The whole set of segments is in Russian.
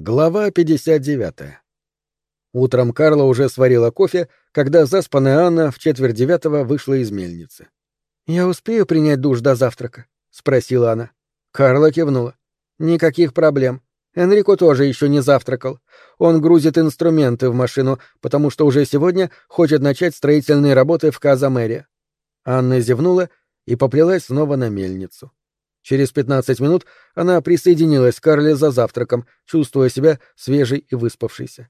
Глава 59. Утром Карла уже сварила кофе, когда заспанная Анна в четверть девятого вышла из мельницы. «Я успею принять душ до завтрака?» — спросила она. Карла кивнула. «Никаких проблем. Энрико тоже еще не завтракал. Он грузит инструменты в машину, потому что уже сегодня хочет начать строительные работы в Казамере». Анна зевнула и поплелась снова на мельницу. Через пятнадцать минут она присоединилась к Карле за завтраком, чувствуя себя свежей и выспавшейся.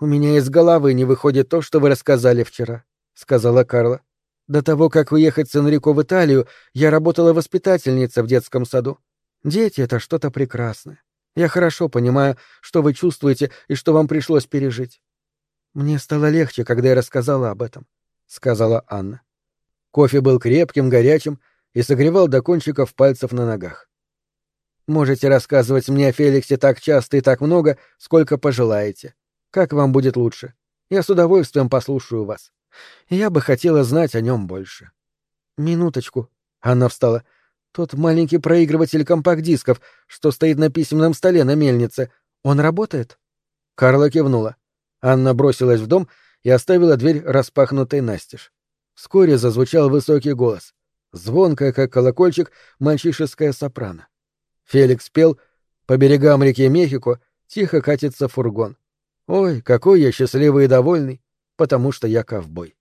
«У меня из головы не выходит то, что вы рассказали вчера», — сказала Карла. «До того, как уехать с Энрико в Италию, я работала воспитательницей в детском саду. Дети — это что-то прекрасное. Я хорошо понимаю, что вы чувствуете и что вам пришлось пережить». «Мне стало легче, когда я рассказала об этом», — сказала Анна. Кофе был крепким, горячим, и согревал до кончиков пальцев на ногах. «Можете рассказывать мне о Феликсе так часто и так много, сколько пожелаете. Как вам будет лучше? Я с удовольствием послушаю вас. Я бы хотела знать о нем больше». «Минуточку». Она встала. «Тот маленький проигрыватель компакт-дисков, что стоит на письменном столе на мельнице, он работает?» Карла кивнула. Анна бросилась в дом и оставила дверь распахнутой настежь. Вскоре зазвучал высокий голос звонкая, как колокольчик, мальчишеская сопрано. Феликс пел «По берегам реки Мехико тихо катится фургон. Ой, какой я счастливый и довольный, потому что я ковбой.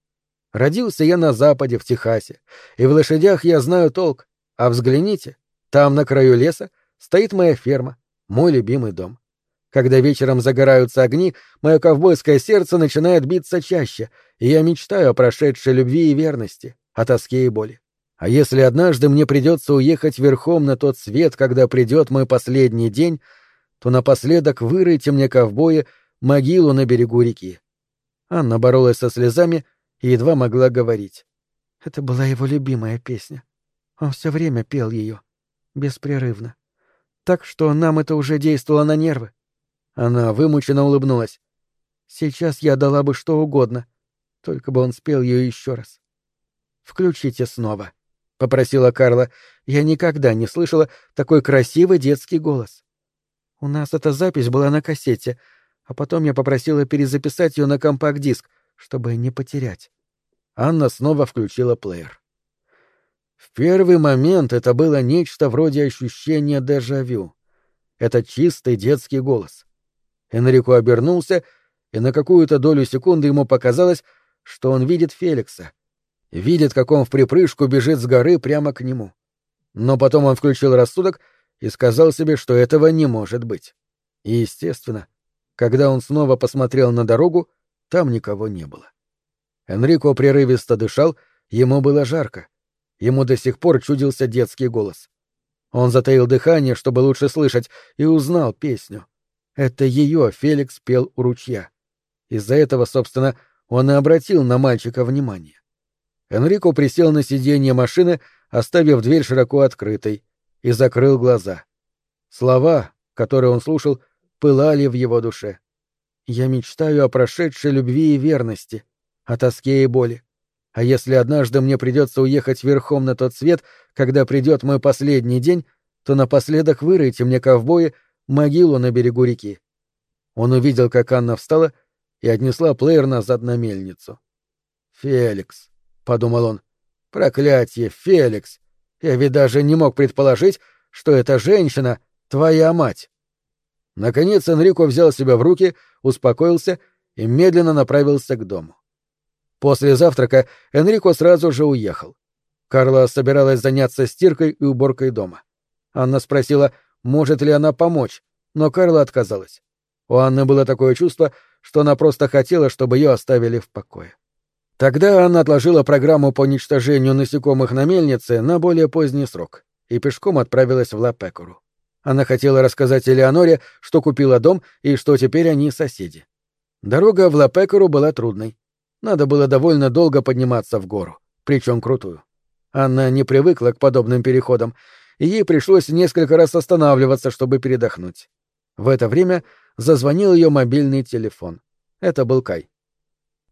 Родился я на западе, в Техасе, и в лошадях я знаю толк. А взгляните, там, на краю леса, стоит моя ферма, мой любимый дом. Когда вечером загораются огни, мое ковбойское сердце начинает биться чаще, и я мечтаю о прошедшей любви и верности, о тоске и боли. А если однажды мне придется уехать верхом на тот свет, когда придет мой последний день, то напоследок вырыйте мне, ковбои, могилу на берегу реки. Анна боролась со слезами и едва могла говорить. Это была его любимая песня. Он все время пел ее. Беспрерывно. Так что нам это уже действовало на нервы. Она вымученно улыбнулась. Сейчас я дала бы что угодно, только бы он спел ее еще раз. Включите снова. —— попросила Карла. «Я никогда не слышала такой красивый детский голос. У нас эта запись была на кассете, а потом я попросила перезаписать ее на компакт-диск, чтобы не потерять». Анна снова включила плеер. В первый момент это было нечто вроде ощущения дежавю. Это чистый детский голос. Энрико обернулся, и на какую-то долю секунды ему показалось, что он видит Феликса — видит, как он в припрыжку бежит с горы прямо к нему. Но потом он включил рассудок и сказал себе, что этого не может быть. И, естественно, когда он снова посмотрел на дорогу, там никого не было. Энрико прерывисто дышал, ему было жарко. Ему до сих пор чудился детский голос. Он затаил дыхание, чтобы лучше слышать, и узнал песню. Это ее Феликс пел у ручья. Из-за этого, собственно, он и обратил на мальчика внимание. Энрико присел на сиденье машины, оставив дверь широко открытой, и закрыл глаза. Слова, которые он слушал, пылали в его душе. «Я мечтаю о прошедшей любви и верности, о тоске и боли. А если однажды мне придется уехать верхом на тот свет, когда придет мой последний день, то напоследок вырыйте мне, ковбои, могилу на берегу реки». Он увидел, как Анна встала и отнесла плеер назад на мельницу. «Феликс», — подумал он. «Проклятье, Феликс! Я ведь даже не мог предположить, что эта женщина — твоя мать!» Наконец Энрико взял себя в руки, успокоился и медленно направился к дому. После завтрака Энрико сразу же уехал. Карла собиралась заняться стиркой и уборкой дома. Анна спросила, может ли она помочь, но Карла отказалась. У Анны было такое чувство, что она просто хотела, чтобы ее оставили в покое. Тогда она отложила программу по уничтожению насекомых на мельнице на более поздний срок и пешком отправилась в Лапекуру. Она хотела рассказать Элеоноре, что купила дом и что теперь они соседи. Дорога в Лапекуру была трудной. Надо было довольно долго подниматься в гору, причем крутую. Анна не привыкла к подобным переходам, и ей пришлось несколько раз останавливаться, чтобы передохнуть. В это время зазвонил ее мобильный телефон. Это был Кай.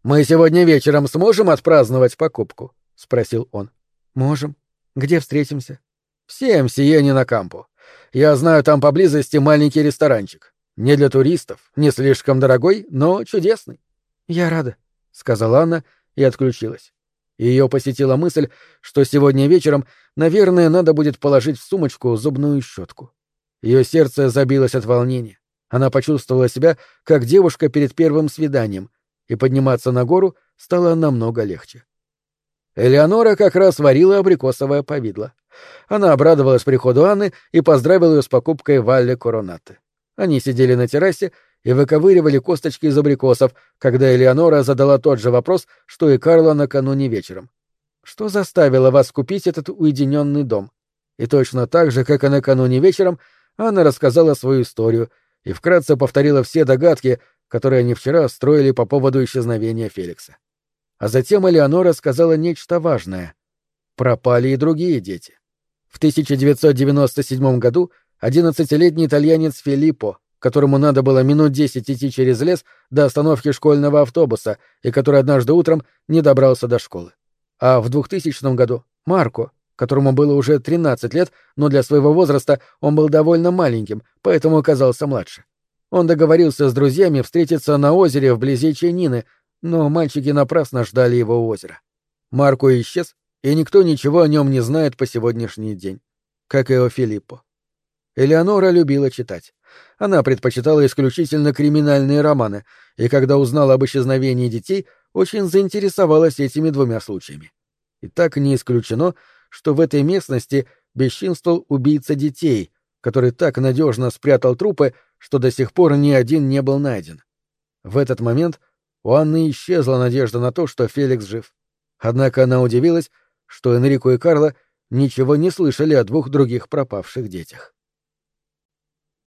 «Мы сегодня вечером сможем отпраздновать покупку?» — спросил он. «Можем. Где встретимся?» «В Сиене на Кампу. Я знаю там поблизости маленький ресторанчик. Не для туристов, не слишком дорогой, но чудесный. Я рада, сказала Анна и отключилась. Ее посетила мысль, что сегодня вечером, наверное, надо будет положить в сумочку зубную щетку. Ее сердце забилось от волнения. Она почувствовала себя как девушка перед первым свиданием, и подниматься на гору стало намного легче. Элеонора как раз варила абрикосовое повидло. Она обрадовалась приходу Анны и поздравила ее с покупкой Валли Коронаты. Они сидели на террасе и выковыривали косточки из абрикосов, когда Элеонора задала тот же вопрос, что и Карла накануне вечером. «Что заставило вас купить этот уединенный дом?» И точно так же, как и накануне вечером, Анна рассказала свою историю и вкратце повторила все догадки, которые они вчера строили по поводу исчезновения Феликса. А затем Элеонора сказала нечто важное. Пропали и другие дети. В 1997 году 11-летний итальянец Филиппо, которому надо было минут десять идти через лес до остановки школьного автобуса и который однажды утром не добрался до школы. А в 2000 году Марко, которому было уже 13 лет, но для своего возраста он был довольно маленьким, поэтому оказался младше. Он договорился с друзьями встретиться на озере вблизи Ченины, но мальчики напрасно ждали его у озера. Марко исчез, и никто ничего о нем не знает по сегодняшний день, как и о Филиппо. Элеонора любила читать. Она предпочитала исключительно криминальные романы, и когда узнала об исчезновении детей, очень заинтересовалась этими двумя случаями. И так не исключено, что в этой местности бесчинствовал убийца детей, который так надежно спрятал трупы, что до сих пор ни один не был найден. В этот момент у Анны исчезла надежда на то, что Феликс жив. Однако она удивилась, что Энрико и Карла ничего не слышали о двух других пропавших детях.